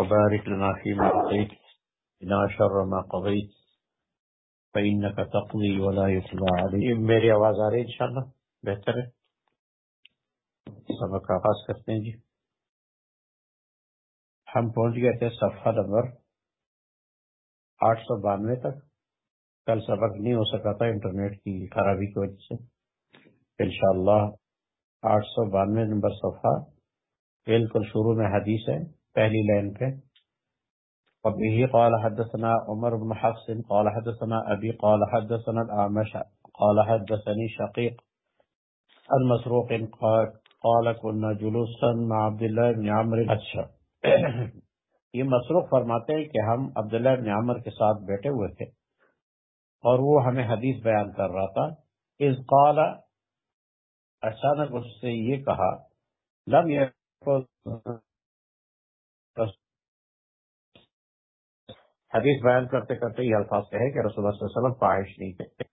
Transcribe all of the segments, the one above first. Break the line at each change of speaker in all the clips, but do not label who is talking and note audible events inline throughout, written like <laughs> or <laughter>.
وبارك لنا فيما أعطيت إنا شر ما قضيت، فإنك تقضي ولا يقضى عليك. میری آواز آ رہی ہے انشاءاللہ، بہتر ہے؟ سبق آغاز کرتے ہیں جی۔ ہم پہنچ گئے تھے صفحہ نمبر آٹھ سو بانوے تک۔ کل سبق نہیں ہو سکا تھا انٹرنیٹ کی خرابی کی وجہ سے۔ انشاءاللہ آٹھ سو بانوے نمبر صفحہ بالکل شروع میں حدیث ہے۔ پہلی لائن پہ۔ وبه قال حدثنا عمر بن حفص، قال حدثنا ابي قال حدثنا الاعمش قال حدثني شقيق المسروق قال قال كنا جلوسا مع عبد الله بن عمرو اچھا یہ مسروق فرماتے ہیں کہ ہم عبداللہ بن عمر کے ساتھ بیٹھے ہوئے تھے اور وہ ہمیں حدیث بیان کر رہا تھا۔ اس قال، اچانک اس سے یہ کہا، لم حدیث بیان کرتے کرتے یہ الفاظ کہے کہ رسول اللہ صلی اللہ علیہ وسلم فاحش نہیں تھے۔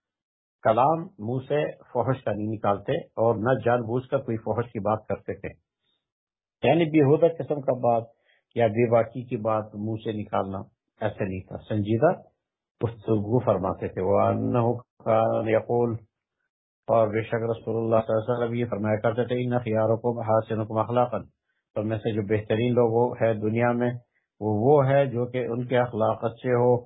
کلام منہ سے فوحش کا نہیں نکالتے اور نہ جان بوجھ کر کوئی فوحش کی بات کرتے تھے۔ یعنی بےحدہ قسم کا بات یا بے باقی کی بات منہ سے نکالنا ایسے نہیں تھا۔ سنجیدہ گفتگو فرماتے تھے۔ وہ یقول اور بے شک رسول اللہ صلی اللہ علیہ وسلم یہ فرمایا کرتے تھے ان خیارکم حاسنکم اخلاقا تو میں سے جو بہترین لوگ ہے دنیا میں وہ وہ ہے جو کہ ان کے اخلاق اچھے ہو۔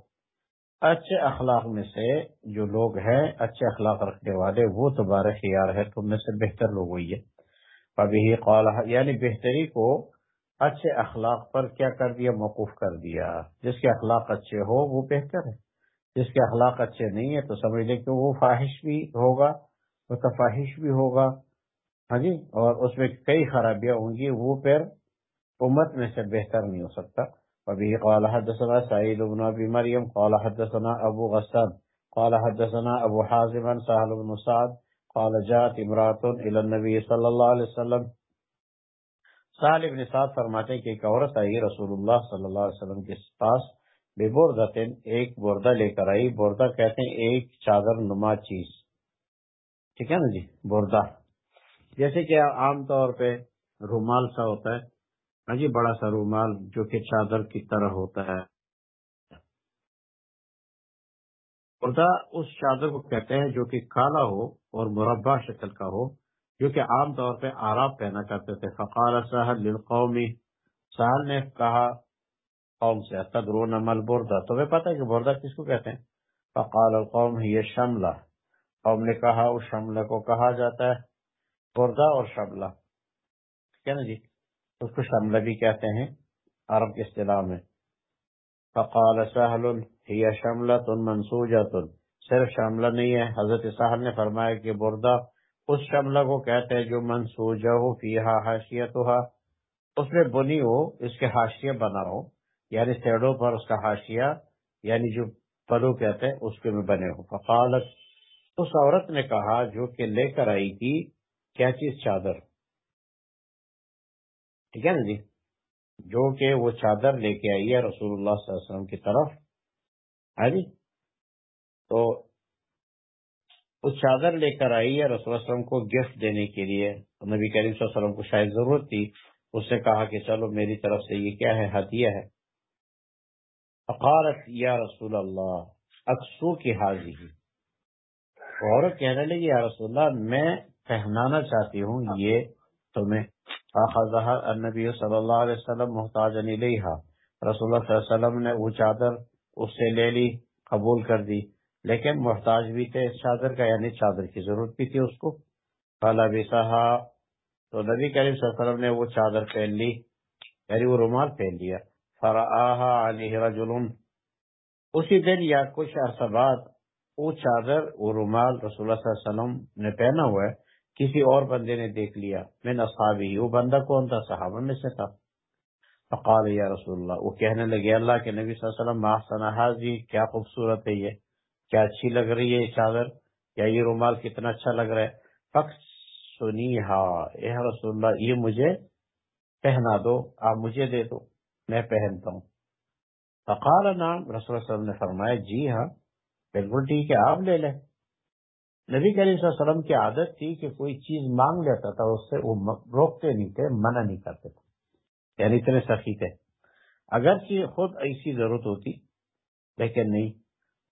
اچھے اخلاق میں سے جو لوگ ہیں، اچھے اخلاق رکھنے والے، وہ تمہارے خیار ہے تم میں سے بہتر لوگ ہوئی ہے ابھی قال یعنی بہتری کو اچھے اخلاق پر کیا کر دیا؟ موقوف کر دیا۔ جس کے اخلاق اچھے ہو، وہ بہتر ہے۔ جس کے اخلاق اچھے نہیں ہے تو سمجھ لیں کہ وہ فاحش بھی ہوگا، متفاحش بھی ہوگا۔ ہاں جی؟ اور اس میں کئی خرابیاں ہوں گی، وہ پھر امت میں سے بہتر نہیں ہو سکتا۔ ابھی قال حدثنا سعید بن ابی مریم قال حدثنا ابو غسان، قال حدثنا ابو حازم، سهل بن سعد، قال جاءت امرات الى النبي صلی اللہ علیہ وسلم. سہل بن سعد فرماتے کہ ایک عورت آئی رسول اللہ صلی اللہ علیہ وسلم کے پاس، بے بردن ایک بردہ لے کر آئی، بردہ کہتے ہیں ایک چادر نما چیز۔ ٹھیک ہے نا جی؟ بردہ۔ جیسے کہ عام طور پہ رومال سا ہوتا ہے جی بڑا سا رومال جو کہ چادر کی طرح ہوتا ہے۔ بردہ اس چادر کو کہتے ہیں جو کہ کالا ہو اور مربع شکل کا ہو، جو کہ عام طور پہ آراب پہنا کرتے تھے۔ فقال سہل للقومی، سہل نے کہا، قوم سے تدرون مل بردا تمہیں پتہ ہے کہ بردا کس کو کہتے ہیں؟ فقال القوم یہ شملہ۔ قوم نے کہا، اس شملہ کو کہا جاتا ہے بردا اور شملہ۔ ٹھیک ہے نا جی؟ اس کو شملہ بھی کہتے ہیں، عرب کے اصطلاح میں۔ فقال سہل، ہی شملہ تن منسوجہ صرف شملہ نہیں ہے، حضرت سہل نے فرمایا کہ بردا اس شملہ کو کہتے ہیں جو منسوجہ ہو فیہا حاشیتہا۔ اس میں بنی ہو، اس کے حاشیہ بنا ہو یعنی سیڑوں پر اس کا حاشیہ یعنی جو پلو کہتے ہیں، اس کے میں بنے ہو۔ فقالت اس عورت نے کہا جو کہ لے کر آئی تھی، کیا چیز چادر؟ ٹھیک ہے نا جی؟ جو کہ وہ چادر لے کے آئی ہے رسول اللہ صلی اللہ علیہ وسلم کی طرف۔ ہے جی؟ تو اس چادر لے کر آئی ہے رسول اللہ علیہ وسلم کو گفٹ دینے کے لیے۔ نبی کریم صلی اللہ علیہ وسلم کو شاید ضرورت تھی۔ اس نے کہا کہ چلو میری طرف سے یہ کیا ہے؟ ہدیہ ہے۔ فقالت یا رسول اللہ، اکسو کی حاضی عورت کہنے لگی، یا رسول اللہ، میں پہنانا چاہتی ہوں یہ تمہیں۔ النبی صلی اللہ علیہ وسلم محتاج علیہ رسول اللہ صلی اللہ علیہ وسلم نے وہ چادر اس سے لے لی، قبول کر دی، لیکن محتاج بھی تھے اس چادر کا یعنی چادر کی ضرورت بھی تھی اس کو۔ کالا بھی تو نبی کریم صلی اللہ علیہ وسلم نے وہ چادر پہن لی یعنی وہ رومال پہن لیا۔ علیہ رجل۔ اسی دن یا کچھ عرصہ بعد، وہ چادر، وہ رومال رسول اللہ صلی اللہ علیہ وسلم نے پہنا ہوا ہے۔ کسی اور بندے نے دیکھ لیا میں نصابی وہ بندہ کون تھا؟ صحابہ میں سے تھا۔ فقال، یا رسول اللہ، وہ کہنے لگے، اللہ کے نبی صلی اللہ علیہ وسلم، محسن جی کیا خوبصورت ہے یہ، کیا اچھی لگ رہی ہے یہ چادر؟ یا یہ رومال کتنا اچھا لگ رہا ہے؟ فخ سنی ہا رسول اللہ، یہ مجھے پہنا دو، آپ مجھے دے دو، میں پہنتا ہوں۔ فقال نام رسول اللہ علیہ وسلم نے فرمایا جی ہاں بالکل ٹھیک ہے، آپ لے لیں۔ نبی کریم صلی اللہ علیہ وسلم کی عادت تھی کہ کوئی چیز مانگ لیتا تھا، اس سے وہ روکتے نہیں تھے، منع نہیں کرتے تھے۔ یعنی اتنے سخی تھے۔ اگرچہ خود ایسی ضرورت ہوتی، لیکن نہیں۔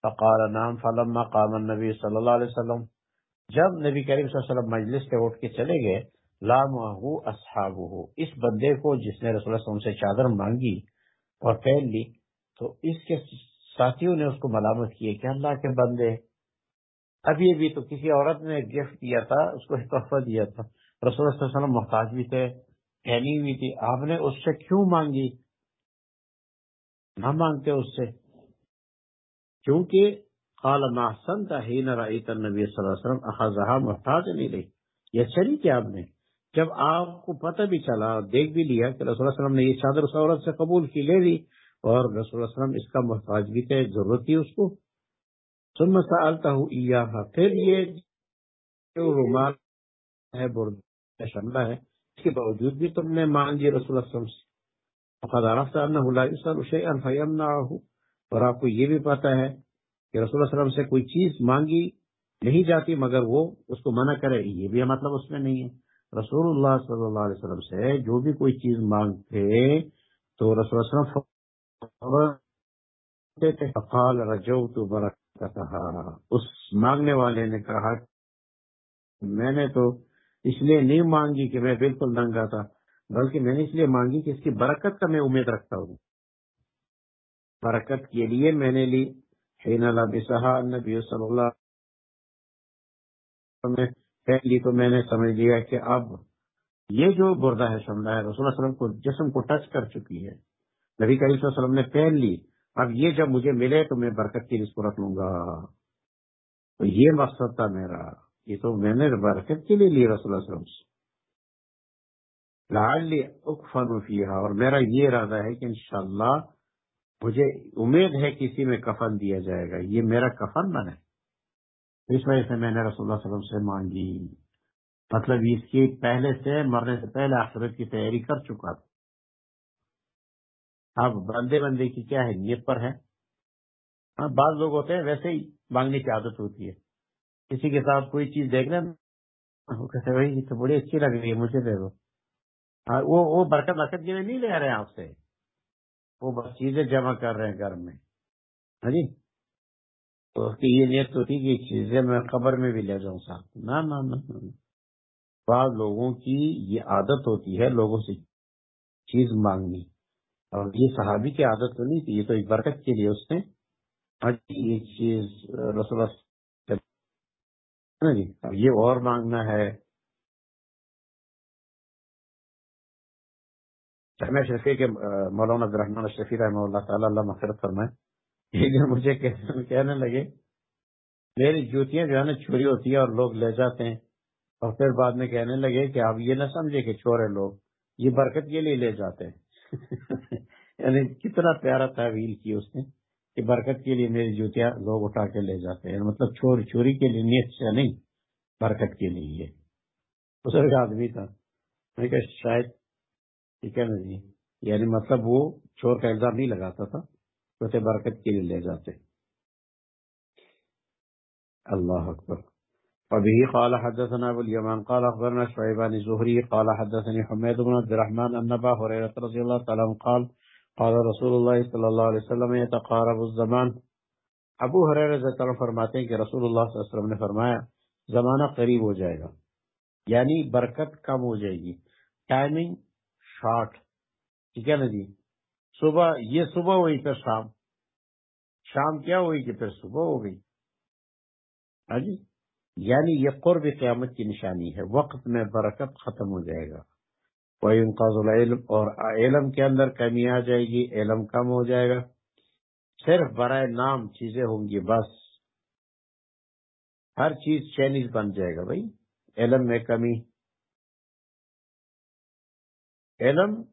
فقال نام فلما قام النبی صلی اللہ علیہ وسلم۔ جب نبی کریم صلی اللہ علیہ وسلم مجلس سے اٹھ کے چلے گئے لام اصحاب اس بندے کو جس نے رسول اللہ علیہ وسلم سے چادر مانگی اور پہن لی، تو اس کے ساتھیوں نے اس کو ملامت کی کہ اللہ کے بندے ابھی ابھی تو کسی عورت نے گفٹ دیا تھا، اس کو تحفہ دیا تھا۔ رسول اللہ صلی اللہ علیہ وسلم محتاج بھی تھے پہنی ہوئی تھی۔ آپ نے اس سے کیوں مانگی؟ نہ مانگتے اس سے۔ کیونکہ قال ما احسنت حين رايت النبي صلی اللہ علیہ وسلم، اخذها محتاج نہیں رہی۔ یہ اچھا چلی کیا آپ نے؟ جب آپ کو پتہ بھی چلا، دیکھ بھی لیا کہ رسول اللہ علیہ وسلم نے یہ چادر اس عورت سے قبول کی لے لی اور رسول اللہ علیہ وسلم اس کا محتاج بھی تھے، ضرورت تھی اس کو۔ ثم سالته اياها پھر یہ جو رومال ہے برد شملہ ہے، اس کے باوجود بھی تم نے مانگی رسول اللہ علیہ وسلم سے۔ فقد عرفت انه لا يسال شيئا فيمنعه۔ اور آپ کو یہ بھی پتا ہے کہ رسول اللہ علیہ وسلم سے کوئی چیز مانگی نہیں جاتی، مگر وہ اس کو منع کرے۔ یہ بھی مطلب اس میں نہیں ہے۔ رسول اللہ صلی اللہ علیہ وسلم سے جو بھی کوئی چیز مانگتے تو رسول اللہ علیہ وسلم فقال رجوت برک ہاں، ہاں، ہاں۔ اس مانگنے والے نے کہا، میں نے تو اس لیے نہیں مانگی کہ میں بالکل ننگا تھا، بلکہ میں نے اس لیے مانگی کہ اس کی برکت کا میں امید رکھتا ہوں۔ برکت کے لیے میں نے لی۔ حین لبسها النبی صلی اللہ پہلی تو میں نے سمجھ لیا کہ اب یہ جو بردہ ہے، شملہ ہے، رسول اللہ علیہ وسلم کو جسم کو ٹچ کر چکی ہے۔ نبی کریم صلی اللہ علیہ وسلم نے پہن لی۔ اب یہ جب مجھے ملے تو میں برکت کی اس رکھ لوں گا۔ تو یہ مقصد تھا میرا۔ یہ تو میں نے برکت کے لیے لی رسول اللہ علیہ وسلم سے۔ لعلی اکفن فیہا۔ اور میرا یہ ارادہ ہے کہ انشاءاللہ مجھے امید ہے کسی میں کفن دیا جائے گا۔ یہ میرا کفن بنے اس وجہ سے میں نے رسول اللہ علیہ وسلم سے مانگی۔ مطلب اس کی پہلے سے مرنے سے پہلے آخرت کی تیاری کر چکا تھا۔ اب بندے بندے کی کیا ہے نیت پر ہے؟ ہاں بعض لوگ ہوتے ہیں ویسے ہی مانگنے کی عادت ہوتی ہے۔ کسی کے ساتھ کوئی چیز دیکھ لیں وہ کہتے بھائی، یہ تو بڑی اچھی لگ رہی ہے، مجھے دے دو۔ وہ برکت برکت کے لیے نہیں لے رہے ہیں آپ سے۔ وہ بس چیزیں جمع کر رہے ہیں گھر میں۔ ہاں جی؟ تو اس کی یہ نیت ہوتی کہ چیزیں میں قبر میں بھی لے جاؤں ساتھ۔ نہ۔ بعض لوگوں کی یہ عادت ہوتی ہے لوگوں سے چیز مانگنی۔ اور یہ صحابی کی عادت تو نہیں تھی، یہ تو ایک برکت کے لیے اس نے یہ چیز رسول جی یہ اور مانگنا ہے۔ میں شفیع کے مولانا عبدالرحمان شفیع رحمہ اللہ تعالیٰ، اللہ مفرت فرمائے۔ ایک دن مجھے کہنے لگے، میری جوتیاں جو ہے نا چوری ہوتی ہیں اور لوگ لے جاتے ہیں۔ اور پھر بعد میں کہنے لگے کہ آپ یہ نہ سمجھے کہ چور ہے لوگ، یہ برکت کے لیے لے جاتے ہیں۔ <laughs> یعنی کتنا پیارا تحویل کی اس نے کہ برکت کے لیے میری جوتیاں لوگ اٹھا کے لے جاتے ہیں۔ یعنی مطلب چور چوری کے لیے نیت سے نہیں، برکت کے لیے بزرگ آدمی تھا۔ میں کہ شاید، ٹھیک ہے نا جی۔ یعنی مطلب وہ چور کا الزام نہیں لگاتا تھا تو برکت کے لیے لے جاتے۔ اللہ اکبر۔ وبه قال حدثنا ابو اليمان، قال اخبرنا شعيبان الزهري، قال حدثني حميد بن عبد الرحمن ان ابا هريره رضي الله تعالى عنه قال قال رسول الله صلى الله عليه وسلم، يتقارب الزمان. ابو حریرہ رضی اللہ عنہ فرماتے ہیں کہ رسول اللہ صلی اللہ علیہ وسلم نے فرمایا، زمانہ قریب ہو جائے گا یعنی برکت کم ہو جائے گی ٹائمنگ شارٹ ٹھیک ہے نا جی؟ صبح، یہ صبح ہوئی پھر شام شام کیا ہوئی کہ پھر صبح ہو گئی؟ ہاں جی؟ یعنی یہ قرب قیامت کی نشانی ہے، وقت میں برکت ختم ہو جائے گا۔ العلم، اور علم کے اندر کمی آ جائے گی، علم کم ہو جائے گا۔ صرف برائے نام چیزیں ہوں گی، بس۔ ہر چیز چینیز بن جائے گا بھائی۔ علم میں کمی۔ علم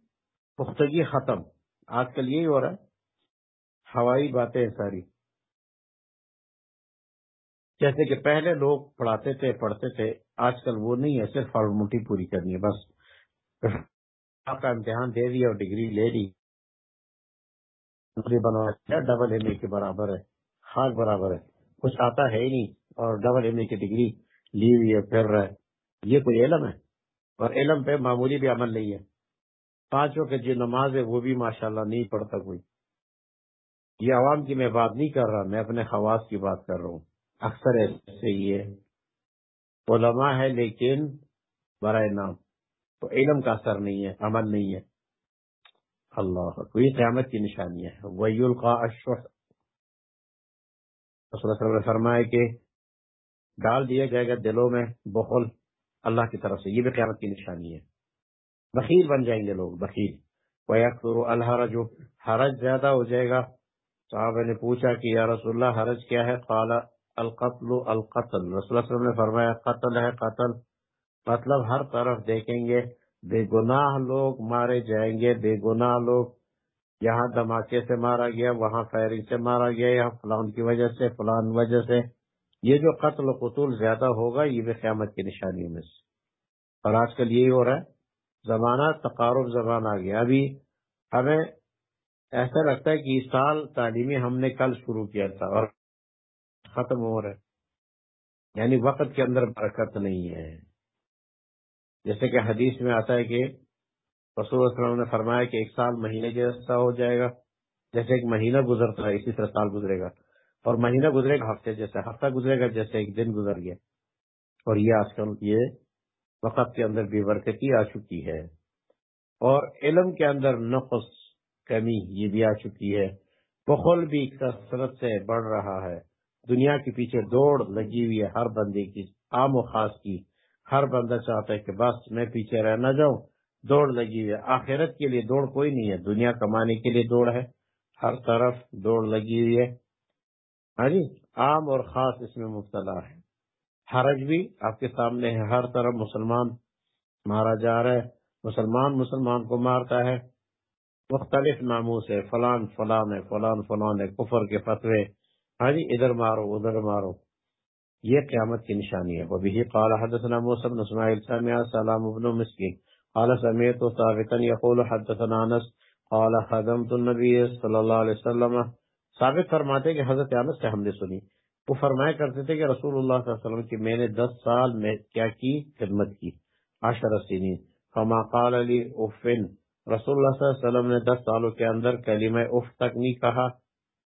پختگی ختم۔ آج کل یہی ہو رہا ہے۔ ہوائی باتیں ساری۔ جیسے کہ پہلے لوگ پڑھاتے تھے، پڑھتے تھے، آج کل وہ نہیں ہے، صرف فارملٹی پوری کرنی ہے، بس آپ کا امتحان دے دیا اور ڈگری لے لی۔ بنوا ڈبل ایم اے کے برابر ہے خاص برابر ہے۔ کچھ آتا ہے ہی نہیں اور ڈبل ایم اے کی ڈگری لی ہوئی ہے، پھر رہا ہے۔ یہ کوئی علم ہے؟ اور علم پہ معمولی بھی عمل نہیں ہے۔ پانچوں کے جو نماز ہے، وہ بھی ماشاءاللہ نہیں پڑھتا کوئی۔ یہ عوام کی میں بات نہیں کر رہا، میں اپنے خواص کی بات کر رہا ہوں۔ اکثر ایسے یہ علماء ہے لیکن برائے نام۔ تو علم کا اثر نہیں ہے، عمل نہیں ہے۔ اللہ کوئی قیامت کی نشانی ہے۔ وہی نے فرمایا کہ ڈال دیا جائے گا دلوں میں بخل اللہ کی طرف سے۔ یہ بھی قیامت کی نشانی ہے۔ بخیل بن جائیں گے لوگ، بخیل۔ وہ الحرج۔ حرج زیادہ ہو جائے گا۔ صحابہ نے پوچھا کہ یا رسول اللہ، حرج کیا ہے؟ قال القتل القتل۔ رسول اللہ وسلم نے فرمایا، قتل ہے قتل۔ مطلب ہر طرف دیکھیں گے، بے گناہ لوگ مارے جائیں گے، بے گناہ لوگ۔ یہاں دھماکے سے مارا گیا، وہاں فائرنگ سے مارا گیا، یہاں فلان کی وجہ سے، فلان وجہ سے۔ یہ جو قتل و قتول زیادہ ہوگا، یہ بھی قیامت کی نشانی میں سے۔ اور آج کل یہی ہو رہا ہے، زمانہ تقارب زبان آ گیا۔ ابھی ہمیں ایسا لگتا ہے کہ اس سال تعلیمی ہم نے کل شروع کیا تھا، اور ختم ہو رہا ہے۔ یعنی وقت کے اندر برکت نہیں ہے۔ جیسے کہ حدیث میں آتا ہے کہ رسول اللہ علیہ وسلم نے فرمایا کہ ایک سال مہینے جیسا ہو جائے گا، جیسے ایک مہینہ گزرتا ہے، اسی طرح سال گزرے گا۔ اور مہینہ گزرے گا، ہفتے جیسے ہفتہ گزرے گا جیسے ایک دن گزر گیا۔ اور یہ آج کل یہ وقت کے اندر بے برکتی آ چکی ہے۔ اور علم کے اندر نقص، کمی یہ بھی آ چکی ہے۔ بخل بھی کثرت سے بڑھ رہا ہے۔ دنیا کے پیچھے دوڑ لگی ہوئی ہے ہر بندے کی، عام و خاص کی۔ ہر بندہ چاہتا ہے کہ بس میں پیچھے رہ نہ جاؤں۔ دوڑ لگی ہوئی ہے۔ آخرت کے لیے دوڑ کوئی نہیں ہے۔ دنیا کمانے کے لیے دوڑ ہے۔ ہر طرف دوڑ لگی ہوئی ہے۔ ہاں جی عام اور خاص اس میں مبتلا ہے۔ حرج بھی آپ کے سامنے ہے۔ ہر طرف مسلمان مارا جا رہا ہے۔ مسلمان مسلمان کو مارتا ہے۔ مختلف ناموں سے فلان فلان ہے۔ فلان فلان ہے۔ کفر کے فتوے۔ ہاں جی ادھر مارو ادھر مارو۔ یہ قیامت کی نشانی ہے۔ وہ بھی قال حدثنا موسى بن اسماعيل سمع سلام بن مسكين قال سمعت ثابتا يقول حدثنا انس۔ قال خدمت النبي صلی اللہ علیہ وسلم۔ ثابت فرماتے کہ حضرت انس سے ہم نے سنی۔ وہ فرمایا کرتے تھے کہ رسول اللہ صلی اللہ علیہ وسلم کی میں نے دس سال میں کیا کی؟ خدمت کی۔ عشر سنین۔ فما قال لي اف۔ رسول اللہ صلی اللہ علیہ وسلم نے دس سالوں کے اندر کلمہ اف تک نہیں کہا۔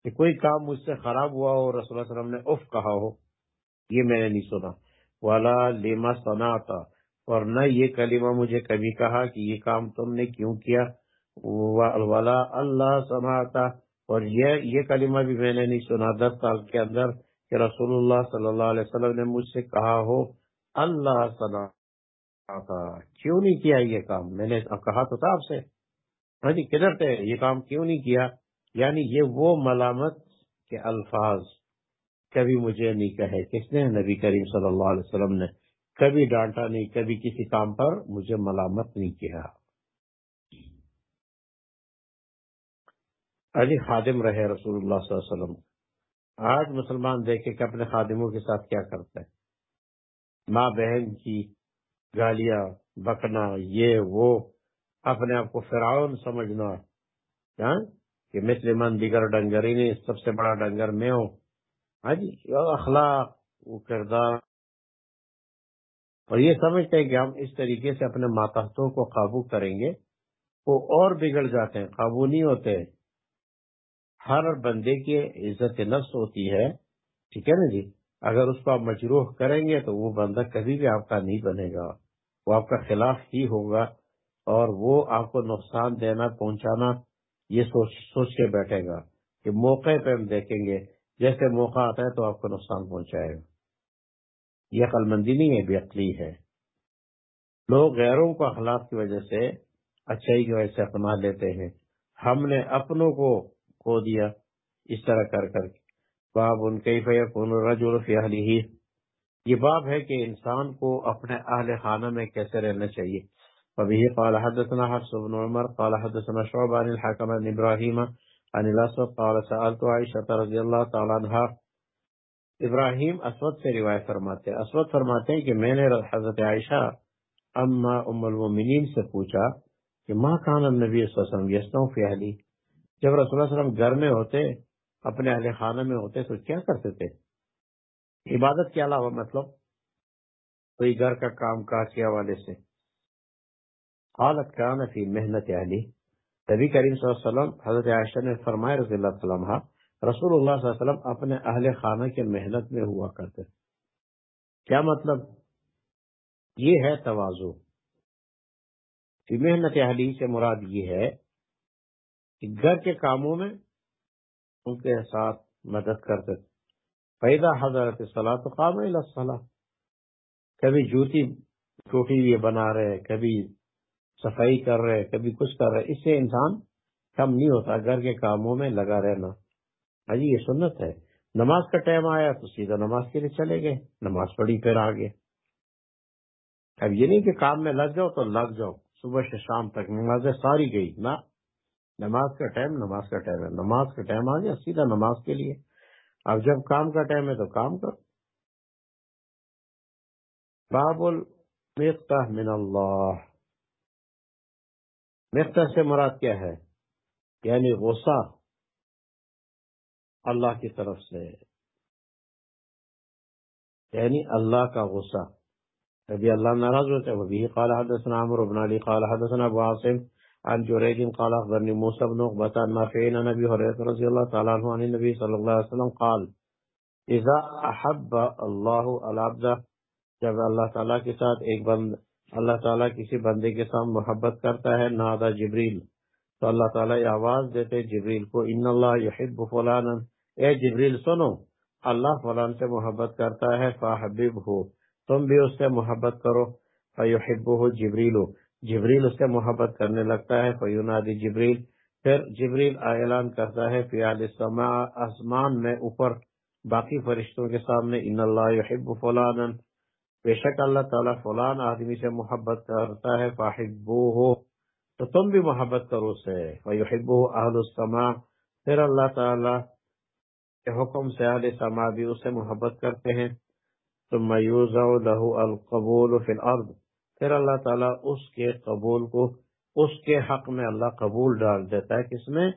کہ کوئی کام مجھ سے خراب ہوا ہو رسول اللہ علیہ وسلم نے اف کہا ہو، یہ میں نے نہیں سنا۔ والا لیما سنا تھا اور نہ یہ کلمہ مجھے کبھی کہا کہ یہ کام تم نے کیوں کیا۔ والا اللہ سنا اور یہ یہ کلمہ بھی میں نے نہیں سنا۔ دس سال کے اندر کہ رسول اللہ صلی اللہ علیہ وسلم نے مجھ سے کہا ہو اللہ سنا کیوں نہیں کیا یہ کام؟ میں نے کہا تو تھا آپ سے۔ ہاں جی کدھر تھے؟ یہ کام کیوں نہیں کیا؟ یعنی یہ وہ ملامت کے الفاظ کبھی مجھے نہیں کہے۔ کس نے؟ نبی کریم صلی اللہ علیہ وسلم نے۔ کبھی ڈانٹا نہیں، کبھی کسی کام پر مجھے ملامت نہیں کیا۔ علی خادم رہے رسول اللہ صلی اللہ علیہ وسلم۔ آج مسلمان دیکھے کہ اپنے خادموں کے ساتھ کیا کرتا ہے ماں بہن کی گالیاں، بکنا، یہ، وہ، اپنے آپ کو فرعون سمجھنا۔ ہاں؟ کہ مثل من دیگر ڈنگر ہی سب سے بڑا ڈنگر میں ہوں۔ ہاں جی اخلاق، وہ کردار۔ اور یہ سمجھتے ہیں کہ ہم اس طریقے سے اپنے ماتحتوں کو قابو کریں گے، وہ اور بگڑ جاتے ہیں، قابو نہیں ہوتے۔ ہر بندے کی عزت نفس ہوتی ہے، ٹھیک ہے نا جی؟ اگر اس کو آپ مجروح کریں گے تو وہ بندہ کبھی بھی آپ کا نہیں بنے گا۔ وہ آپ کا خلاف ہی ہوگا اور وہ آپ کو نقصان دینا، پہنچانا یہ سوچ سوچ کے بیٹھے گا کہ موقع پہ ہم دیکھیں گے، جیسے موقع آتا ہے تو آپ کو نقصان پہنچائے گا۔ یہ عقل مندی نہیں ہے بے عقلی ہے۔ لوگ غیروں کو اخلاق کی وجہ سے اچھائی کی وجہ سے اپنا لیتے ہیں۔ ہم نے اپنوں کو کھو دیا، اس طرح کر کر کے۔ باب ان کے رجول ہی یہ باب ہے کہ انسان کو اپنے اہل خانہ میں کیسے رہنا چاہیے۔ ابھی قال حدثنا حفص بن عمر قال حدثنا شعبان الحکم بن ابراہیم عن الاسود قال سألت عائشة رضی اللہ تعالیٰ عنہ ابراہیم اسود سے روایت فرماتے ہیں. اسود فرماتے ہیں کہ میں نے حضرت عائشہ اما ام المومنین سے پوچھا کہ ماں کان النبی صلی اللہ علیہ وسلم یستوں فی اہلی جب رسول اللہ علیہ وسلم گھر میں ہوتے، اپنے اہل خانہ میں ہوتے تو کیا کرتے تھے؟ عبادت کے علاوہ مطلب کوئی گھر کا کام کاج کے حوالے سے۔ قالت کان فی محنت علی نبی کریم صلی اللہ علیہ وسلم، حضرت عائشہ نے فرمائے رضی اللہ عنہ، رسول اللہ صلی اللہ علیہ وسلم اپنے اہل خانہ کے محنت میں ہوا کرتے۔ کیا مطلب؟ یہ ہے توازو فی محنت اہلی سے مراد یہ ہے کہ گھر کے کاموں میں ان کے ساتھ مدد کرتے۔ پیدا حضرت صلاح تو کام صلاح کبھی جوتی ٹوٹی ہوئی بنا رہے، کبھی صفائی کر رہے، کبھی کچھ کر رہے، اس سے انسان کم نہیں ہوتا، گھر کے کاموں میں لگا رہنا۔ ہاں جی یہ سنت ہے۔ نماز کا ٹائم آیا تو سیدھا نماز کے لیے چلے گئے، نماز پڑھی پھر آگے۔ اب یہ نہیں کہ کام میں لگ جاؤ تو لگ جاؤ۔ صبح سے شام تک نمازیں ساری گئی۔ نہ، نماز کا ٹائم، نماز کا ٹائم ہے۔ نماز کا ٹائم آ گیا، سیدھا نماز کے لیے۔ اب جب کام کا ٹائم ہے تو کام کرو۔ باب المفتح من اللہ۔ مفتح سے مراد کیا ہے؟ یعنی غصہ اللہ کی طرف سے۔ یعنی اللہ کا غصہ۔ ابھی اللہ ناراض ہوتا ہے وہ بھی قال حدثنا عمر بن علی قال حدثنا ابو عاصم عن جريج قال اخبرني موسى بن عقبة نافع عن ابي هريره رضي الله تعالى عنه عن النبي صلى الله عليه وسلم قال، اذا احب الله العبد جب اللہ تعالیٰ کے ساتھ ایک بند اللہ تعالیٰ کسی بندے کے ساتھ محبت کرتا ہے نادا جبریل۔ تو اللہ تعالیٰ یہ آواز دیتے جبریل کو، ان اللہ یحب فلان اے جبریل، سنو۔ اللہ فلان سے محبت کرتا ہے فاحبب ہو تم بھی اس سے محبت کرو۔ فیحب ہو جبریل جبریل اس سے محبت کرنے لگتا ہے، فیونادی جبریل۔ پھر جبریل اعلان کرتا ہے، فیال آسمان میں اوپر، باقی فرشتوں کے سامنے، ان اللہ یحب فلانا۔ بے شک اللہ تعالیٰ فلان آدمی سے محبت کرتا ہے فاحبو ہو تو تم بھی محبت کرو سے فیحبو اہل السماء، پھر اللہ تعالیٰ کے حکم سے اہل سما بھی اسے محبت کرتے ہیں۔ ثم یوزع له القبول فی الارض، پھر اللہ تعالیٰ اس کے قبول کو، اس کے حق میں اللہ قبول ڈال دیتا ہے کس میں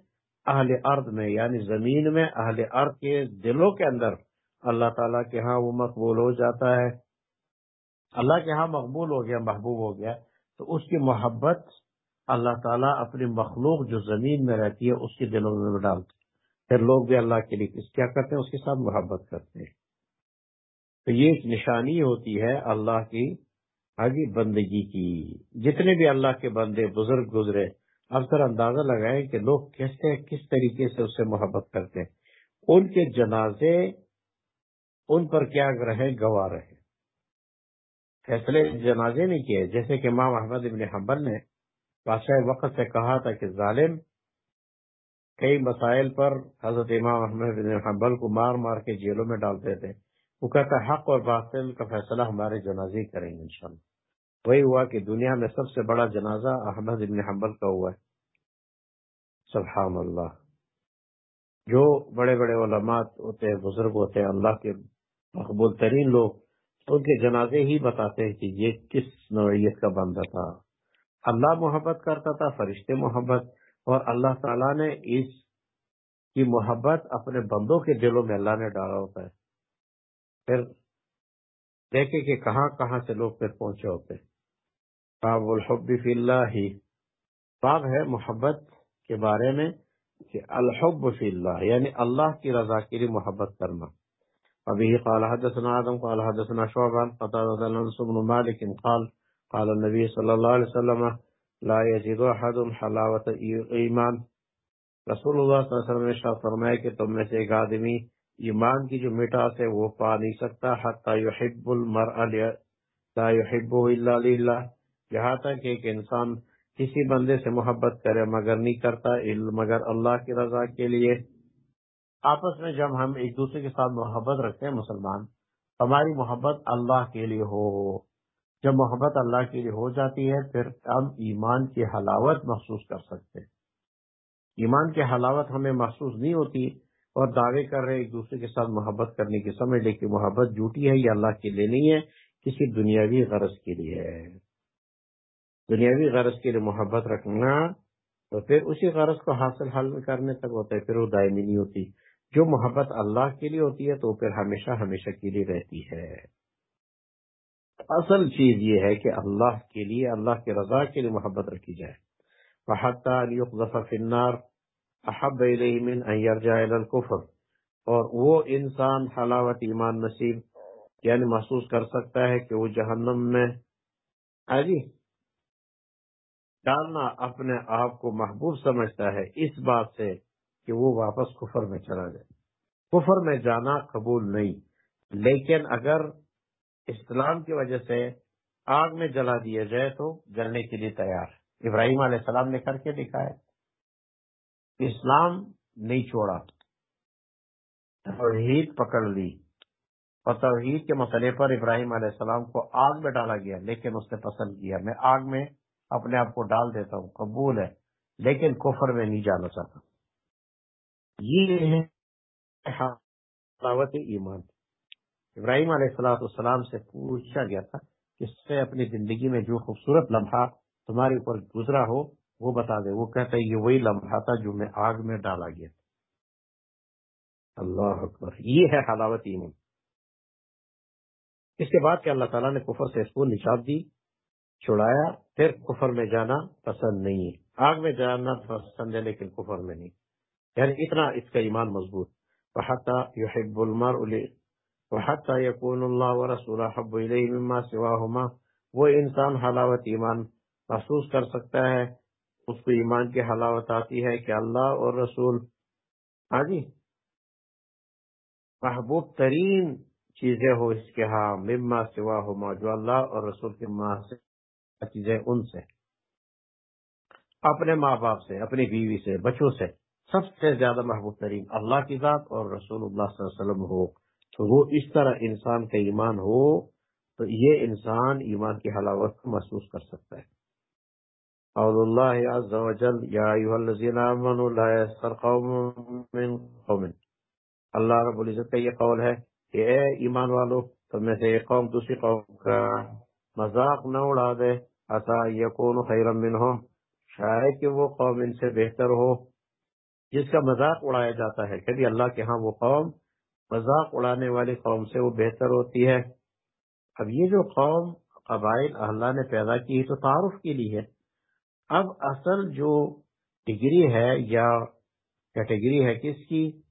اہل ارض میں یعنی زمین میں اہل ارض کے دلوں کے اندر اللہ تعالیٰ کے ہاں وہ مقبول ہو جاتا ہے۔ اللہ کے ہاں مقبول ہو گیا، محبوب ہو گیا، تو اس کی محبت اللہ تعالیٰ اپنی مخلوق جو زمین میں رہتی ہے، اس کے دلوں میں ڈالتے پھر لوگ بھی اللہ کے لیے کیا کرتے ہیں؟ اس کے ساتھ محبت کرتے ہیں۔ تو یہ ایک نشانی ہوتی ہے اللہ کی آگے بندگی کی۔ جتنے بھی اللہ کے بندے بزرگ گزرے، اب سر اندازہ لگائیں کہ لوگ کیسے، کس طریقے سے اس سے محبت کرتے ہیں۔ ان کے جنازے ان پر کیا رہے گواہ رہے فیصلے جنازے نہیں کیے۔ جیسے کہ امام احمد ابن حنبل نے بادشاہ وقت سے کہا تھا کہ ظالم کئی مسائل پر حضرت امام احمد بن حنبل کو مار مار کے جیلوں میں ڈالتے تھے وہ کہتا حق اور باطل کا فیصلہ ہمارے جنازے کریں گے انشاءاللہ۔ وہی ہوا کہ دنیا میں سب سے بڑا جنازہ احمد ابن حنبل کا ہوا ہے۔ سبحان اللہ جو بڑے بڑے علماء ہوتے ہیں، بزرگ ہوتے ہیں، اللہ کے مقبول ترین لوگ ان کے جنازے ہی بتاتے ہیں کہ یہ کس نوعیت کا بندہ تھا۔ اللہ محبت کرتا تھا، فرشتے محبت، اور اللہ تعالیٰ نے اس کی محبت اپنے بندوں کے دلوں میں اللہ نے ڈالا ہوتا ہے۔ پھر دیکھے کہ کہاں کہاں سے لوگ پھر پہنچے ہوتے باب الحب فی اللہ۔ ہی باب ہے محبت کے بارے میں کہ الحب فی اللہ یعنی اللہ کی رضا کے لیے محبت کرنا۔ وبه قال حدثنا آدم، قال حدثنا شعبان قطع الانس بن مالك قال قال النبي صلى الله عليه وسلم، لا يجد احد حلاوة ایمان رسول اللہ صلی اللہ علیہ وسلم نے شاہ فرمایا کہ تم میں سے ایک آدمی ایمان کی جو مٹاس ہے وہ پا نہیں سکتا، حتی یحب المرء لا يحبه الا للہ۔ یہاں تک کہ ایک انسان کسی بندے سے محبت کرے مگر نہیں کرتا مگر اللہ کی رضا کے لیے۔ آپس میں جب ہم ایک دوسرے کے ساتھ محبت رکھتے ہیں مسلمان، ہماری محبت اللہ کے لیے ہو۔ جب محبت اللہ کے لیے ہو جاتی ہے، پھر ہم ایمان کی حلاوت محسوس کر سکتے ایمان کی حلاوت ہمیں محسوس نہیں ہوتی اور دعوے کر رہے ایک دوسرے کے ساتھ محبت کرنے کی سمجھ لے کہ محبت جھوٹی ہے، یہ اللہ کے لیے نہیں ہے، کسی دنیاوی غرض کے لیے ہے۔ دنیاوی غرض کے لیے محبت رکھنا تو پھر اسی غرض کو حاصل حل کرنے تک ہوتا ہے، پھر وہ دائمی نہیں ہوتی۔ جو محبت اللہ کے لیے ہوتی ہے تو پھر ہمیشہ ہمیشہ کے لیے رہتی ہے۔ اصل چیز یہ ہے کہ اللہ کے لیے، اللہ کے رضا کے لیے محبت رکھی جائے۔ احب من ان يرجع الى الكفر۔ اور وہ انسان حلاوت ایمان نصیب یعنی محسوس کر سکتا ہے کہ وہ جہنم میں جی۔ ڈالنا اپنے آپ کو محبوب سمجھتا ہے، اس بات سے کہ وہ واپس کفر میں چلا جائے۔ کفر میں جانا قبول نہیں، لیکن اگر اسلام کی وجہ سے آگ میں جلا دیا جائے تو جلنے کے لیے تیار۔ ابراہیم علیہ السلام نے کر کے دکھایا۔ اسلام نہیں چھوڑا۔ توحید پکڑ لی۔ اور توحید کے مسئلے پر ابراہیم علیہ السلام کو آگ میں ڈالا گیا، لیکن اس نے پسند کیا۔ میں آگ میں اپنے آپ کو ڈال دیتا ہوں، قبول ہے، لیکن کفر میں نہیں جانا چاہتا۔ یہ حلاوت ایمان۔ ابراہیم علیہ السلاۃ السلام سے پوچھا گیا تھا کہ سے اپنی زندگی میں جو خوبصورت لمحہ تمہارے اوپر گزرا ہو، وہ بتا دے۔ وہ کہتا ہے، یہ وہی لمحہ تھا جو میں آگ میں ڈالا گیا۔ تھا اللہ اکبر۔ یہ ہے حلاوت ایمان۔ اس کے بعد کہ اللہ تعالیٰ نے کفر سے اس کو نشاب دی، چھڑایا، پھر کفر میں جانا پسند نہیں ہے۔ آگ میں جانا پسند ہے، لیکن کفر میں نہیں۔ یعنی اتنا اس کا ایمان مضبوط. يحب المرء وحتى يكون الله ورسوله حب إليه مما سواهما وہ انسان حلاوت ایمان محسوس کر سکتا ہے. اس کو ایمان کی حلاوت آتی ہے کہ اللہ اور رسول ہاں جی؟ محبوب ترین چیزیں ہو اس کے ہاں مما سوا ہو جو اللہ اور رسول کے ماں سے چیزیں ان سے. اپنے ماں باپ سے، اپنی بیوی سے، بچوں سے. سب سے زیادہ محبوب ترین اللہ کی ذات اور رسول اللہ صلی اللہ علیہ وسلم ہو، تو وہ اس طرح انسان کا ایمان ہو، تو یہ انسان ایمان کی حلاوت کو محسوس کر سکتا ہے۔ اور اللہ عز و جل، یا ایوہ الذین آمنوا لا يسخر قوم من قوم۔ اللہ رب العزت کا یہ قول ہے کہ اے ایمان والو، تم میں سے ایک قوم دوسری قوم کا مذاق نہ اڑا دے عطا یکون خیرم منہم۔ شاید کہ وہ قوم ان سے بہتر ہو۔ جس کا مذاق اڑایا جاتا ہے کبھی جی اللہ کے ہاں وہ قوم، مذاق اڑانے والی قوم سے وہ بہتر ہوتی ہے۔ اب یہ جو قوم، قبائل اللہ نے پیدا کی تو تعارف کے لیے ہے۔ اب اصل جو ڈگری ہے یا کیٹیگری ہے کس کی؟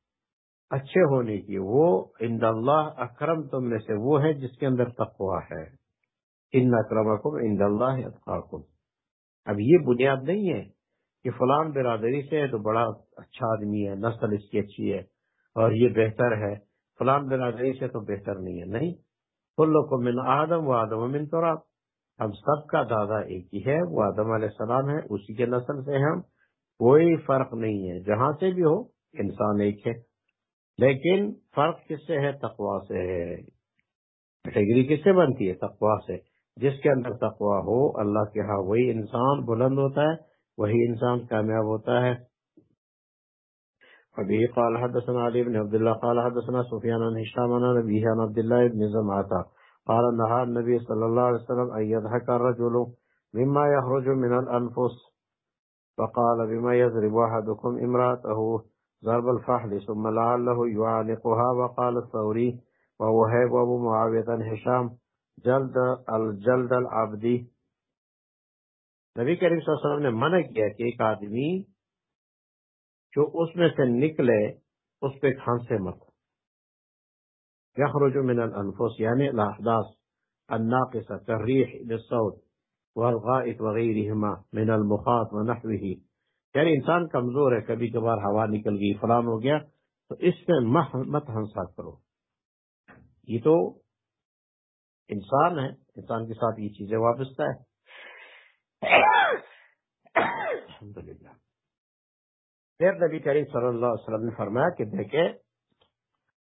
اچھے ہونے کی۔ وہ ان اللہ اکرم تم میں سے وہ ہے جس کے اندر تقوا ہے۔ ان اکرمکم ان اللہ اتقاکم۔ اب یہ بنیاد نہیں ہے۔ کہ فلان برادری سے ہے تو بڑا اچھا آدمی ہے، نسل اس کی اچھی ہے اور یہ بہتر ہے، فلان برادری سے تو بہتر نہیں ہے۔ نہیں کلکم من آدم و آدم و من تراب۔ ہم سب کا دادا ایک ہی ہے، وہ آدم علیہ السلام ہے، اسی کے نسل سے ہم، کوئی فرق نہیں ہے۔ جہاں سے بھی ہو، انسان ایک ہے۔ لیکن فرق کس سے ہے؟ تقوا سے ہے۔ کیٹیگری کس سے بنتی ہے؟ تقوا سے۔ جس کے اندر تقوا ہو، اللہ کے ہاں وہی انسان بلند ہوتا ہے۔ وہی إنسان کامیاب ہوتا ہے۔ ابھی قال حدثنا علی بن عبد الله قال حدثنا سفیان عن هشام عن نبیه عن عبد الله بن زمعتا قال نهى النبي صلى الله عليه وسلم أن يضحك الرجل مما يخرج من الأنفس فقال بما يضرب أحدكم امرأته؟ ضرب الفحل ثم لعله يعانقها وقال الثوري وهو هيب أبو معاوية هشام جلد الجلد العبدی نبی کریم صلی اللہ علیہ وسلم نے منع کیا کہ ایک آدمی جو اس میں سے نکلے، اس پہ کھانسے مت۔ یخرج من الانفس یعنی الاحداث الناقصة كالريح للصوت، والغائط وغيرهما من المخاط ونحوه یعنی انسان کمزور ہے، کبھی کبھار ہوا نکل گئی، فلان ہو گیا، تو اس پہ مت ہنسا کرو۔ یہ تو انسان ہے، انسان کے ساتھ یہ چیزیں وابستہ ہے الحمدللہ۔ پھر نبی کریم صلی اللہ علیہ وسلم نے فرمایا کہ دیکھے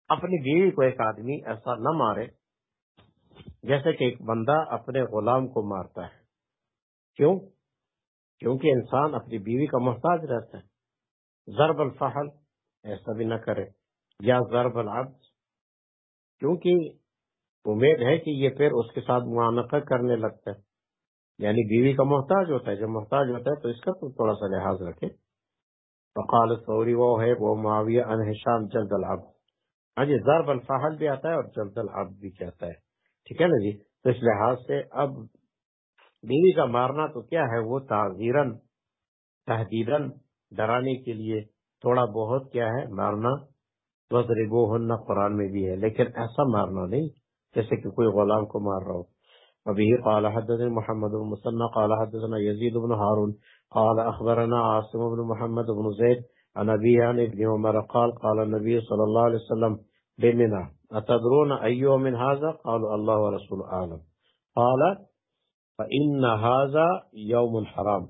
اپنی بیوی کو ایک آدمی ایسا نہ مارے جیسے کہ ایک بندہ اپنے غلام کو مارتا ہے۔ کیوں؟ کیونکہ انسان اپنی بیوی کا محتاج رہتا ہے۔ ضرب الفحل ایسا بھی نہ کرے، یا ضرب العبد۔ کیونکہ امید ہے کہ یہ پھر اس کے ساتھ معانقہ کرنے لگتا ہے۔ یعنی بیوی کا محتاج ہوتا ہے، جب محتاج ہوتا ہے تو اس کا تو تھوڑا سا لحاظ رکھے۔ فقال سوری وہ ہے، وہ معاویہ ان شام جلد العبد ہاں جی ضرب الفاحل بھی آتا ہے اور جلد العبد بھی کہتا ہے۔ ٹھیک ہے نا جی؟ تو اس لحاظ سے اب بیوی کا مارنا تو کیا ہے؟ وہ تعزیرن تحدیدن ڈرانے کے لیے تھوڑا بہت کیا ہے؟ مارنا۔ وزربو قرآن میں بھی ہے، لیکن ایسا مارنا نہیں جیسے کہ کوئی غلام کو مار رہا ہو۔ ابھی قال حدثنا محمد بن مسنى قال حدثنا يزيد بن هارون قال أخبرنا عاصم بن محمد بن زيد عن ابي عن ابن عمر قال قال النبي صلى الله عليه وسلم بمنا أتدرون ايو من هذا؟ قالوا الله ورسوله أعلم. قال فإن هذا يوم حرام.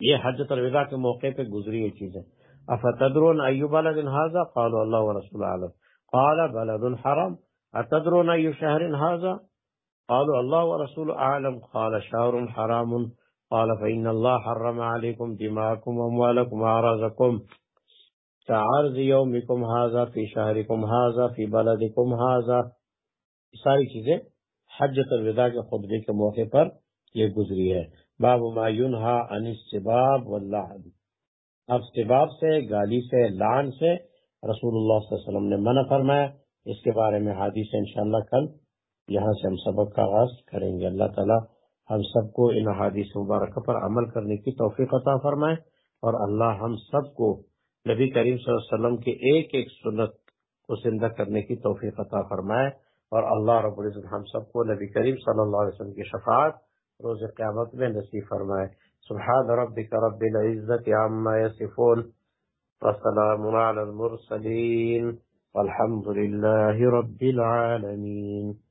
یہ حجت الوداع کے موقع پہ گزری ہوئی چیز ہے أفتدرون ایو بلد هذا؟ قالوا الله ورسوله أعلم. قال بلد حرام. أتدرون ایو شهر هذا؟ قالوا الله ورسوله اعلم قال شهر حرام. قال فإن الله حرم عليكم دماءكم واموالكم وأعراضكم. كعرض يومكم هذا في شهركم هذا في بلدكم هذا. ساری چیزیں حجت الوداع کے خطبے کے موقع پر یہ گزری ہے. باب ما ينهى عن السباب واللعن. اب سباب سے، گالی سے، لعن سے رسول اللہ صلی اللہ علیہ وسلم نے منع فرمایا. اس کے بارے میں حدیث انشاءاللہ کل یہاں سے ہم سبق کا آغاز کریں گے۔ اللہ تعالیٰ ہم سب کو ان حادث مبارکہ پر عمل کرنے کی توفیق عطا فرمائے اور اللہ ہم سب کو نبی کریم صلی اللہ علیہ وسلم کے ایک ایک سنت کو زندہ کرنے کی توفیق عطا فرمائے اور اللہ رب العزت ہم سب کو نبی کریم صلی اللہ علیہ وسلم کی شفاعت روز قیامت میں نصیب فرمائے۔ سبحان ربک رب العزت عما یصفون وسلام علی المرسلین والحمد لله رب العالمين